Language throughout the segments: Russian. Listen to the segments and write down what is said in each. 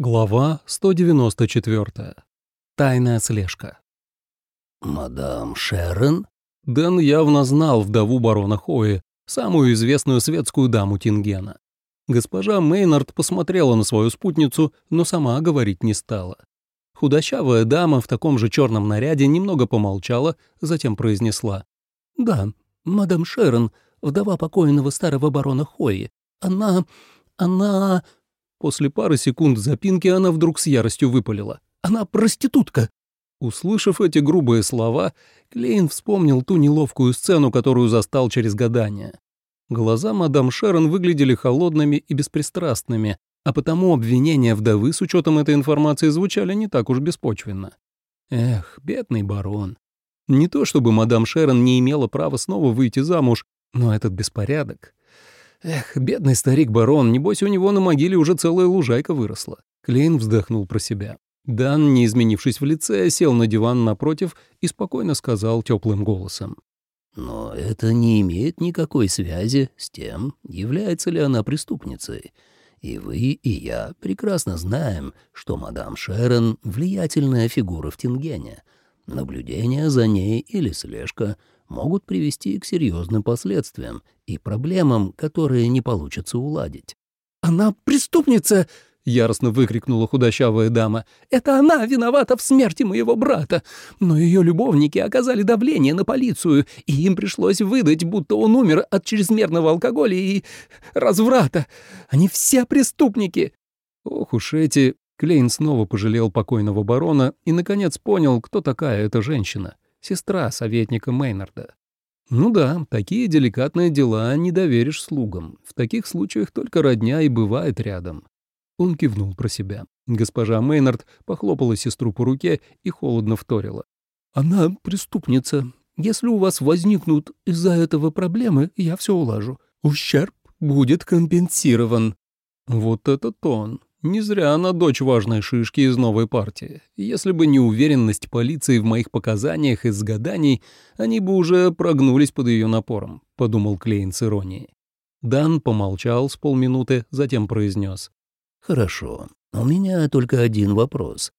Глава 194. Тайная слежка. «Мадам Шерон?» Дэн явно знал вдову барона Хои, самую известную светскую даму Тингена. Госпожа Мейнард посмотрела на свою спутницу, но сама говорить не стала. Худощавая дама в таком же черном наряде немного помолчала, затем произнесла. «Да, мадам Шерон, вдова покойного старого барона Хои. Она... она...» После пары секунд запинки она вдруг с яростью выпалила. «Она проститутка!» Услышав эти грубые слова, Клейн вспомнил ту неловкую сцену, которую застал через гадание. Глаза мадам Шерон выглядели холодными и беспристрастными, а потому обвинения вдовы с учетом этой информации звучали не так уж беспочвенно. Эх, бедный барон. Не то чтобы мадам Шерон не имела права снова выйти замуж, но этот беспорядок... Эх, бедный старик-барон, небось у него на могиле уже целая лужайка выросла. Клейн вздохнул про себя. Дан, не изменившись в лице, сел на диван напротив и спокойно сказал теплым голосом. «Но это не имеет никакой связи с тем, является ли она преступницей. И вы, и я прекрасно знаем, что мадам Шерон — влиятельная фигура в Тингене. Наблюдение за ней или слежка могут привести к серьезным последствиям и проблемам, которые не получится уладить. «Она преступница!» — яростно выкрикнула худощавая дама. «Это она виновата в смерти моего брата! Но ее любовники оказали давление на полицию, и им пришлось выдать, будто он умер от чрезмерного алкоголя и разврата. Они все преступники!» Ох уж эти... Клейн снова пожалел покойного барона и, наконец, понял, кто такая эта женщина — сестра советника Мейнарда. Ну да, такие деликатные дела не доверишь слугам. В таких случаях только родня и бывает рядом. Он кивнул про себя. Госпожа Мейнард похлопала сестру по руке и холодно вторила. «Она преступница. Если у вас возникнут из-за этого проблемы, я все улажу. Ущерб будет компенсирован». Вот это тон. Не зря она дочь важной шишки из новой партии. Если бы не уверенность полиции в моих показаниях из гаданий, они бы уже прогнулись под ее напором, — подумал Клейн с иронией. Дан помолчал с полминуты, затем произнес. «Хорошо. У меня только один вопрос.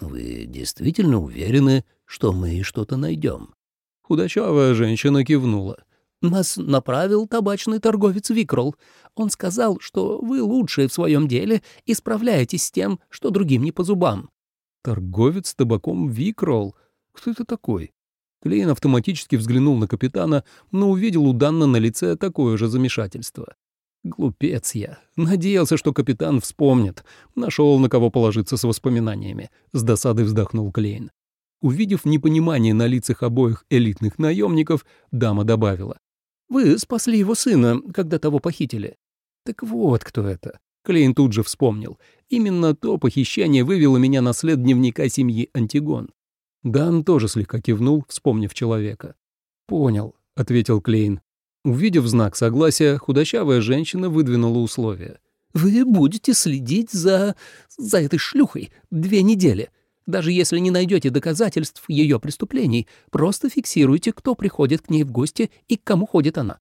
Вы действительно уверены, что мы что-то найдем?» Худощавая женщина кивнула. Нас направил табачный торговец Викрол. Он сказал, что вы лучшие в своем деле и справляетесь с тем, что другим не по зубам». «Торговец табаком Викрол? Кто это такой?» Клейн автоматически взглянул на капитана, но увидел у Данна на лице такое же замешательство. Глупец я. Надеялся, что капитан вспомнит. Нашел, на кого положиться с воспоминаниями. С досадой вздохнул Клейн. Увидев непонимание на лицах обоих элитных наемников, дама добавила. Вы спасли его сына, когда того похитили». «Так вот кто это». Клейн тут же вспомнил. Именно то похищение вывело меня на след дневника семьи Антигон. Дан тоже слегка кивнул, вспомнив человека. «Понял», — ответил Клейн. Увидев знак согласия, худощавая женщина выдвинула условия. «Вы будете следить за... за этой шлюхой две недели. Даже если не найдете доказательств ее преступлений, просто фиксируйте, кто приходит к ней в гости и к кому ходит она.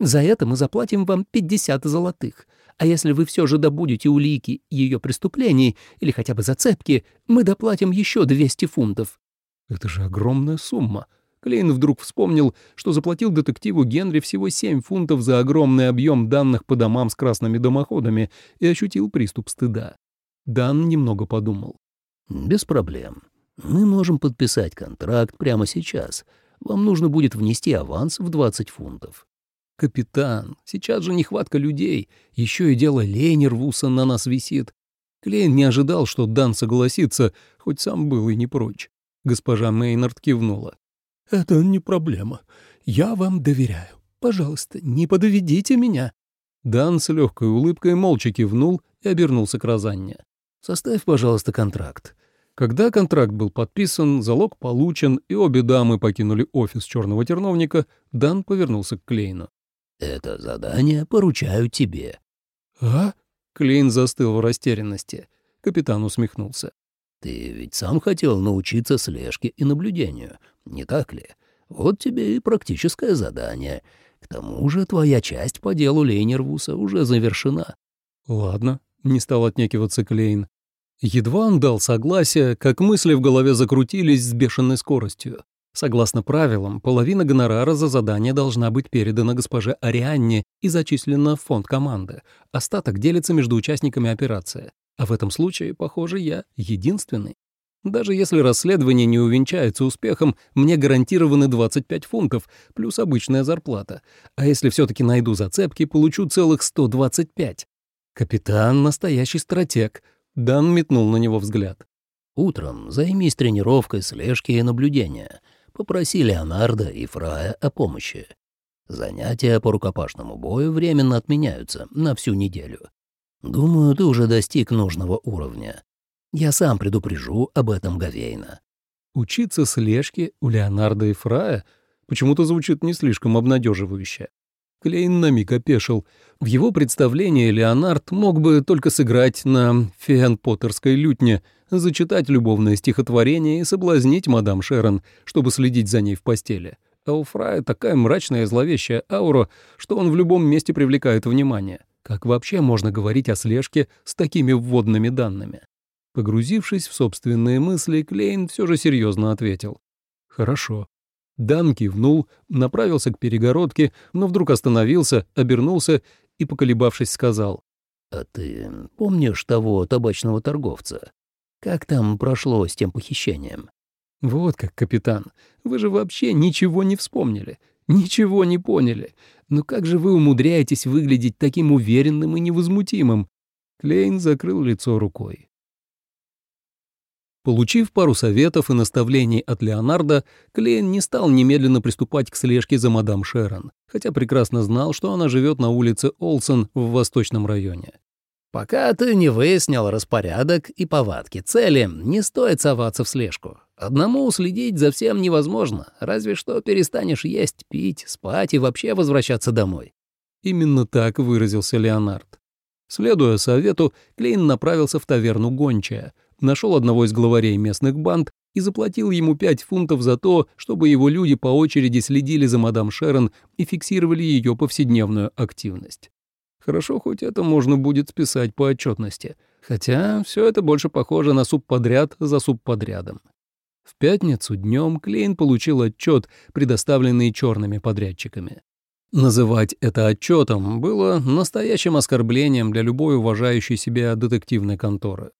За это мы заплатим вам 50 золотых. А если вы все же добудете улики ее преступлений или хотя бы зацепки, мы доплатим еще 200 фунтов». «Это же огромная сумма». Клейн вдруг вспомнил, что заплатил детективу Генри всего 7 фунтов за огромный объем данных по домам с красными домоходами и ощутил приступ стыда. Дан немного подумал. «Без проблем. Мы можем подписать контракт прямо сейчас. Вам нужно будет внести аванс в 20 фунтов». «Капитан, сейчас же нехватка людей. Еще и дело Лейнервуса на нас висит». Клейн не ожидал, что Дан согласится, хоть сам был и не прочь. Госпожа Мейнард кивнула. «Это не проблема. Я вам доверяю. Пожалуйста, не подведите меня». Дан с легкой улыбкой молча кивнул и обернулся к Розанне. Составь, пожалуйста, контракт». Когда контракт был подписан, залог получен, и обе дамы покинули офис черного терновника, Дан повернулся к Клейну. «Это задание поручаю тебе». «А?» Клейн застыл в растерянности. Капитан усмехнулся. «Ты ведь сам хотел научиться слежке и наблюдению, не так ли? Вот тебе и практическое задание. К тому же твоя часть по делу Лейнервуса уже завершена». «Ладно», — не стал отнекиваться Клейн. Едва он дал согласие, как мысли в голове закрутились с бешеной скоростью. Согласно правилам, половина гонорара за задание должна быть передана госпоже Арианне и зачислена в фонд команды. Остаток делится между участниками операции. А в этом случае, похоже, я единственный. Даже если расследование не увенчается успехом, мне гарантированы 25 фунтов, плюс обычная зарплата. А если все-таки найду зацепки, получу целых 125. Капитан — настоящий стратег. Дан метнул на него взгляд. Утром займись тренировкой, слежки и наблюдения — Попроси Леонардо и Фрая о помощи. Занятия по рукопашному бою временно отменяются на всю неделю. Думаю, ты уже достиг нужного уровня. Я сам предупрежу об этом Гавейна. Учиться слежке у Леонардо и Фрая почему-то звучит не слишком обнадеживающе. Клейн на миг опешил. В его представлении Леонард мог бы только сыграть на фиан-поттерской лютне, зачитать любовное стихотворение и соблазнить мадам Шерон, чтобы следить за ней в постели. А у Фрая такая мрачная и зловещая аура, что он в любом месте привлекает внимание. Как вообще можно говорить о слежке с такими вводными данными? Погрузившись в собственные мысли, Клейн все же серьезно ответил. «Хорошо. Дан кивнул, направился к перегородке, но вдруг остановился, обернулся и, поколебавшись, сказал. «А ты помнишь того табачного торговца? Как там прошло с тем похищением?» «Вот как, капитан, вы же вообще ничего не вспомнили, ничего не поняли. Но как же вы умудряетесь выглядеть таким уверенным и невозмутимым?» Клейн закрыл лицо рукой. Получив пару советов и наставлений от Леонардо, Клейн не стал немедленно приступать к слежке за мадам Шерон, хотя прекрасно знал, что она живет на улице Олсон в восточном районе. «Пока ты не выяснил распорядок и повадки цели, не стоит соваться в слежку. Одному следить за всем невозможно, разве что перестанешь есть, пить, спать и вообще возвращаться домой». Именно так выразился Леонард. Следуя совету, Клейн направился в таверну «Гончая», нашел одного из главарей местных банд и заплатил ему пять фунтов за то, чтобы его люди по очереди следили за мадам Шерон и фиксировали ее повседневную активность. Хорошо, хоть это можно будет списать по отчетности, хотя все это больше похоже на субподряд за субподрядом. В пятницу днем Клейн получил отчет, предоставленный черными подрядчиками. Называть это отчетом было настоящим оскорблением для любой уважающей себя детективной конторы.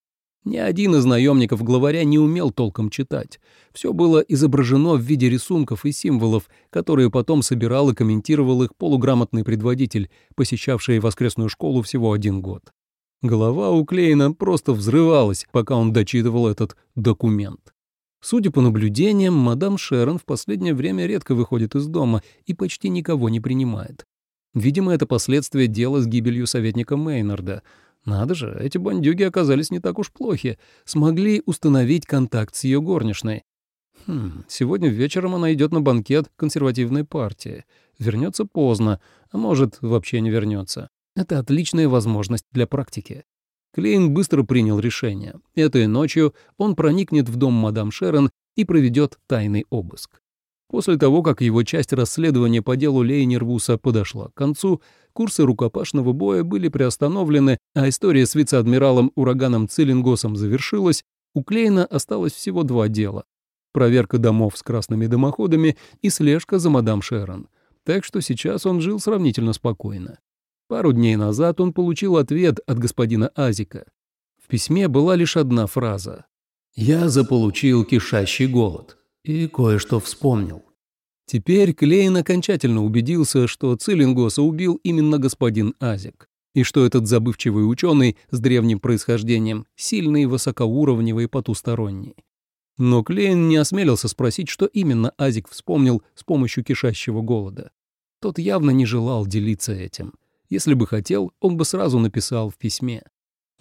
Ни один из наемников главаря не умел толком читать. Все было изображено в виде рисунков и символов, которые потом собирал и комментировал их полуграмотный предводитель, посещавший воскресную школу всего один год. Голова у Клейна просто взрывалась, пока он дочитывал этот документ. Судя по наблюдениям, мадам Шерон в последнее время редко выходит из дома и почти никого не принимает. Видимо, это последствия дела с гибелью советника Мейнарда — надо же, эти бандюги оказались не так уж плохи. Смогли установить контакт с ее горничной. Хм, сегодня вечером она идет на банкет консервативной партии. Вернется поздно, а может, вообще не вернется. Это отличная возможность для практики. Клейн быстро принял решение. Этой ночью он проникнет в дом мадам Шерон и проведет тайный обыск. После того, как его часть расследования по делу Лейнервуса подошла к концу, курсы рукопашного боя были приостановлены, а история с вице-адмиралом Ураганом Циллингосом завершилась, у Клейна осталось всего два дела. Проверка домов с красными дымоходами и слежка за мадам Шерон. Так что сейчас он жил сравнительно спокойно. Пару дней назад он получил ответ от господина Азика. В письме была лишь одна фраза. «Я заполучил кишащий голод и кое-что вспомнил». Теперь Клейн окончательно убедился, что Циллингоса убил именно господин Азик, и что этот забывчивый ученый с древним происхождением сильный, высокоуровневый, потусторонний. Но Клейн не осмелился спросить, что именно Азик вспомнил с помощью кишащего голода. Тот явно не желал делиться этим. Если бы хотел, он бы сразу написал в письме.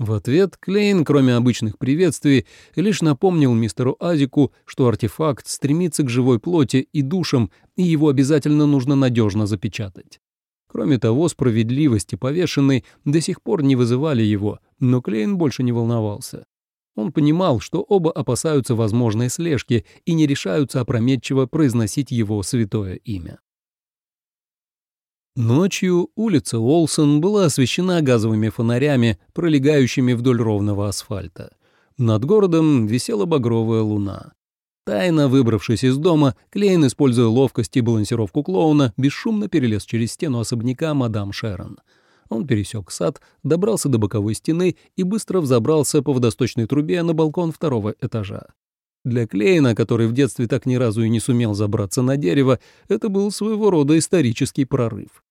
В ответ Клейн, кроме обычных приветствий, лишь напомнил мистеру Азику, что артефакт стремится к живой плоти и душам, и его обязательно нужно надежно запечатать. Кроме того, справедливости повешенной до сих пор не вызывали его, но Клейн больше не волновался. Он понимал, что оба опасаются возможной слежки и не решаются опрометчиво произносить его святое имя. Ночью улица Олсон была освещена газовыми фонарями, пролегающими вдоль ровного асфальта. Над городом висела багровая луна. Тайно выбравшись из дома, Клейн, используя ловкость и балансировку клоуна, бесшумно перелез через стену особняка мадам Шерон. Он пересек сад, добрался до боковой стены и быстро взобрался по водосточной трубе на балкон второго этажа. Для Клейна, который в детстве так ни разу и не сумел забраться на дерево, это был своего рода исторический прорыв.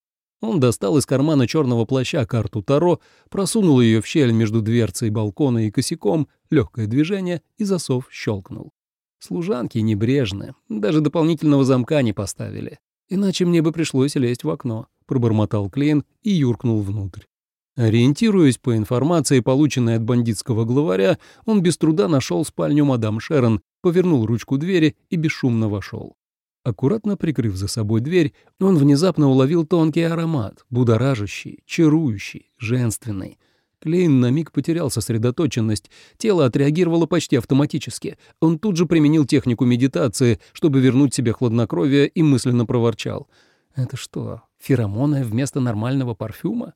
Он достал из кармана черного плаща карту Таро, просунул ее в щель между дверцей балкона и косяком, легкое движение, и засов щелкнул. Служанки небрежны, даже дополнительного замка не поставили. Иначе мне бы пришлось лезть в окно, пробормотал Клейн и юркнул внутрь. Ориентируясь по информации, полученной от бандитского главаря, он без труда нашел спальню мадам Шерон, повернул ручку двери и бесшумно вошел. Аккуратно прикрыв за собой дверь, он внезапно уловил тонкий аромат, будоражащий, чарующий, женственный — Клейн на миг потерял сосредоточенность, тело отреагировало почти автоматически. Он тут же применил технику медитации, чтобы вернуть себе хладнокровие и мысленно проворчал. «Это что, феромоны вместо нормального парфюма?»